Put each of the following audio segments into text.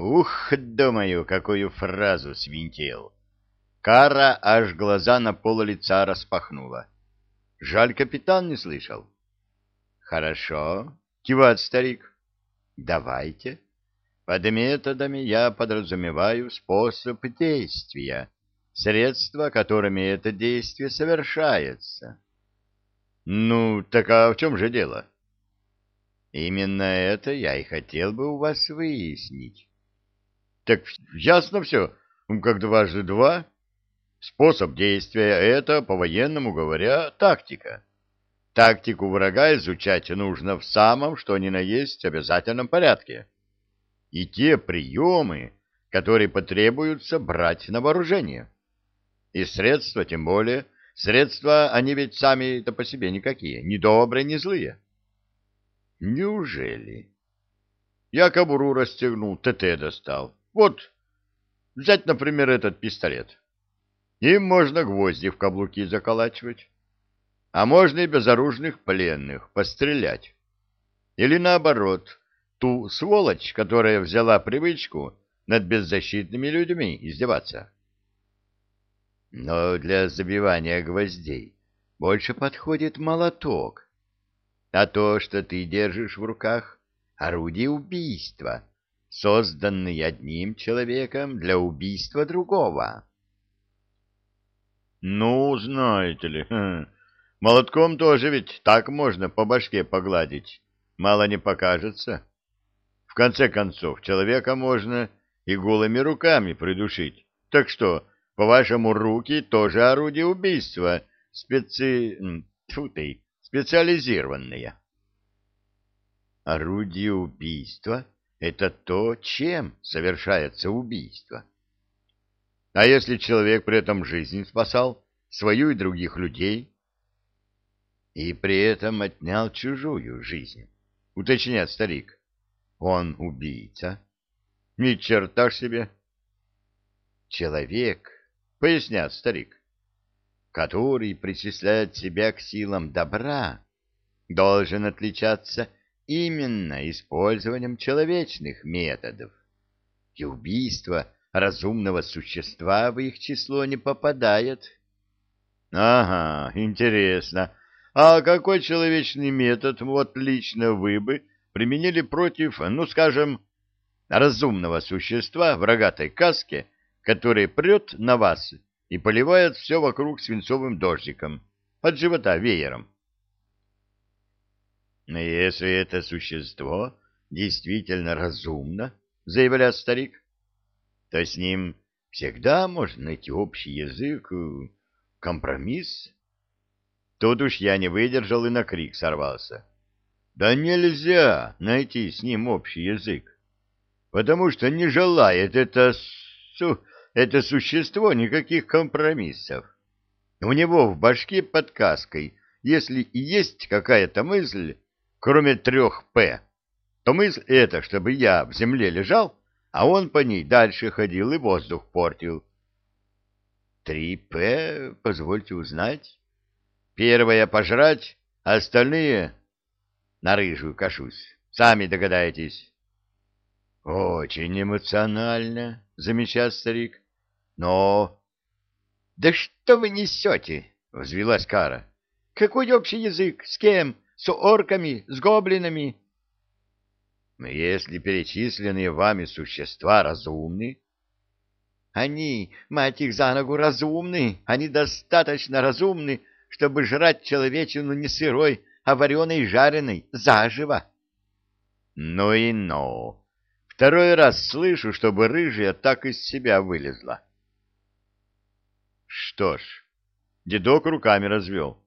Ух, думаю, какую фразу свинтил. Кара аж глаза на пол лица распахнула. Жаль, капитан не слышал. Хорошо, кивает старик. Давайте. Под методами я подразумеваю способ действия, средства, которыми это действие совершается. Ну, так а в чем же дело? Именно это я и хотел бы у вас выяснить. Так ясно все, как дважды два. Способ действия — это, по-военному говоря, тактика. Тактику врага изучать нужно в самом, что ни на есть, обязательном порядке. И те приемы, которые потребуются брать на вооружение. И средства, тем более, средства, они ведь сами-то по себе никакие, ни добрые, ни злые. Неужели? Я кобуру расстегнул, ТТ достал. Вот, взять, например, этот пистолет. Им можно гвозди в каблуки заколачивать. А можно и безоружных пленных пострелять. Или наоборот, ту сволочь, которая взяла привычку над беззащитными людьми издеваться. Но для забивания гвоздей больше подходит молоток. А то, что ты держишь в руках, орудие убийства, созданный одним человеком для убийства другого. Ну, знаете ли, хм, молотком тоже ведь так можно по башке погладить, мало не покажется. В конце концов, человека можно и голыми руками придушить. Так что, по-вашему, руки тоже орудие убийства, специ... Тьфу ты, специализированные. Орудие убийства? Это то, чем совершается убийство. А если человек при этом жизнь спасал, свою и других людей, и при этом отнял чужую жизнь, уточняет старик, он убийца? Ни черта себе. Человек, поясняет старик, который причисляет себя к силам добра, должен отличаться именно использованием человечных методов, и убийство разумного существа в их число не попадает. Ага, интересно. А какой человечный метод вот лично вы бы применили против, ну, скажем, разумного существа в рогатой каске, который прет на вас и поливает все вокруг свинцовым дождиком, от живота веером? Если это существо действительно разумно, заявляет старик, то с ним всегда можно найти общий язык, э, компромисс. Тут уж я не выдержал и на крик сорвался. Да нельзя найти с ним общий язык, потому что не желает это, су, это существо никаких компромиссов. У него в башке под каской, если и есть какая-то мысль, кроме трех «П», то мысль эта, чтобы я в земле лежал, а он по ней дальше ходил и воздух портил. Три «П», позвольте узнать. Первое — пожрать, а остальные — на рыжую кашусь. Сами догадаетесь. — Очень эмоционально, — замечает старик. — Но... — Да что вы несете? — взвелась Кара. — Какой общий язык? С кем? — с орками, с гоблинами. Если перечисленные вами существа разумны, они, мать их за ногу, разумны, они достаточно разумны, чтобы жрать человечину не сырой, а вареной и жареной, заживо. Ну и ну. Второй раз слышу, чтобы рыжая так из себя вылезла. Что ж, дедок руками развел.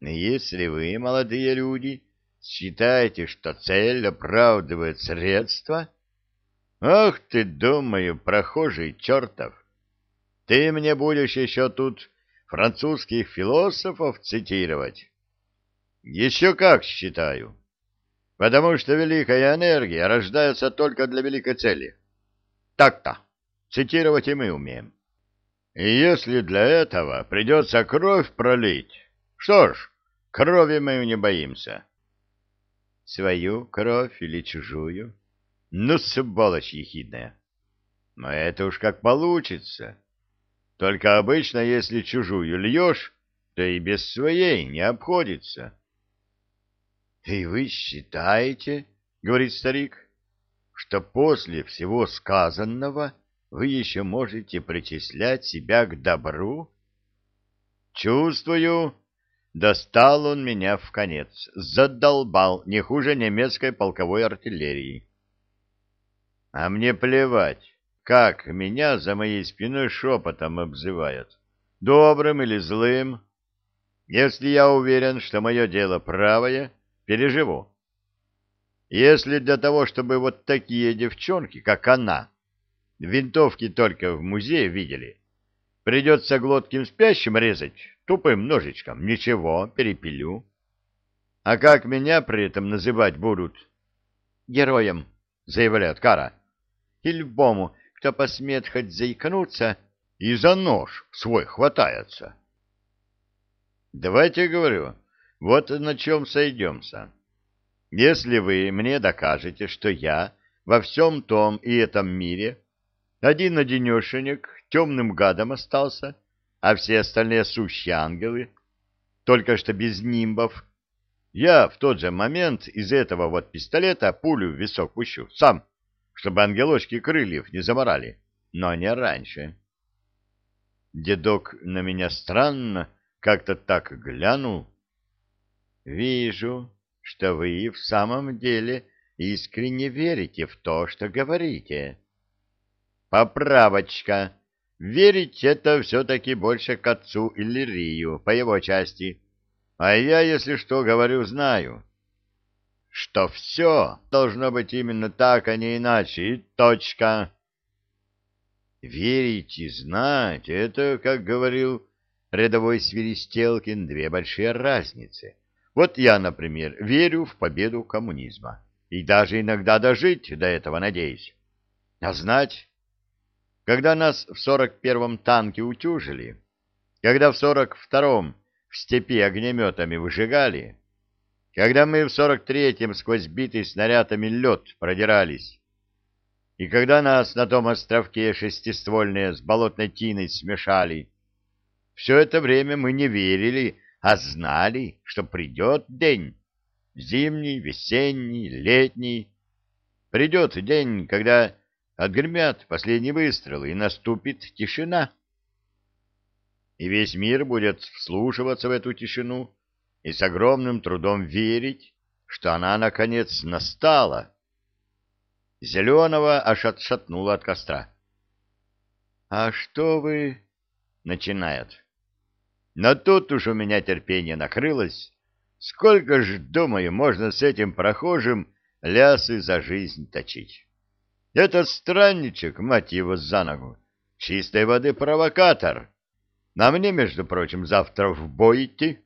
Если вы, молодые люди, считаете, что цель оправдывает средства, ах ты, думаю, прохожий чертов, ты мне будешь еще тут французских философов цитировать? Еще как считаю, потому что великая энергия рождается только для великой цели. Так-то, цитировать и мы умеем. И если для этого придется кровь пролить, что ж, крови мы не боимся. Свою кровь или чужую? Ну, сволочь ехидная. Но это уж как получится. Только обычно, если чужую льешь, то и без своей не обходится. — И вы считаете, — говорит старик, — что после всего сказанного вы еще можете причислять себя к добру? — Чувствую, достал он меня в конец, задолбал не хуже немецкой полковой артиллерии. А мне плевать, как меня за моей спиной шепотом обзывают, добрым или злым. Если я уверен, что мое дело правое, переживу. Если для того, чтобы вот такие девчонки, как она, винтовки только в музее видели, придется глотким спящим резать тупым ножичком, ничего, перепилю. А как меня при этом называть будут? Героем, заявляет Кара. И любому, кто посмеет хоть заикнуться, и за нож свой хватается. Давайте, говорю, вот на чем сойдемся. Если вы мне докажете, что я во всем том и этом мире один-одинешенек темным гадом остался, а все остальные сущие ангелы, только что без нимбов, я в тот же момент из этого вот пистолета пулю в висок пущу, сам, чтобы ангелочки крыльев не заморали, но не раньше. Дедок на меня странно как-то так глянул. Вижу, что вы в самом деле искренне верите в то, что говорите. Поправочка. Верить это все-таки больше к отцу Иллирию, по его части. А я, если что, говорю, знаю. Что все должно быть именно так, а не иначе, и точка. Верить и знать — это, как говорил рядовой Свиристелкин, две большие разницы. Вот я, например, верю в победу коммунизма. И даже иногда дожить до этого надеюсь. А знать когда нас в сорок первом танке утюжили, когда в сорок втором в степи огнеметами выжигали, когда мы в сорок третьем сквозь битый снарядами лед продирались, и когда нас на том островке шестиствольные с болотной тиной смешали, все это время мы не верили, а знали, что придет день, зимний, весенний, летний. Придет день, когда Отгремят последние выстрелы, и наступит тишина. И весь мир будет вслушиваться в эту тишину и с огромным трудом верить, что она, наконец, настала. Зеленого аж отшатнуло от костра. — А что вы... — начинает. Но тут уж у меня терпение накрылось. Сколько ж, думаю, можно с этим прохожим лясы за жизнь точить? Этот странничек, мать его, за ногу, чистой воды провокатор. На мне, между прочим, завтра в бой идти.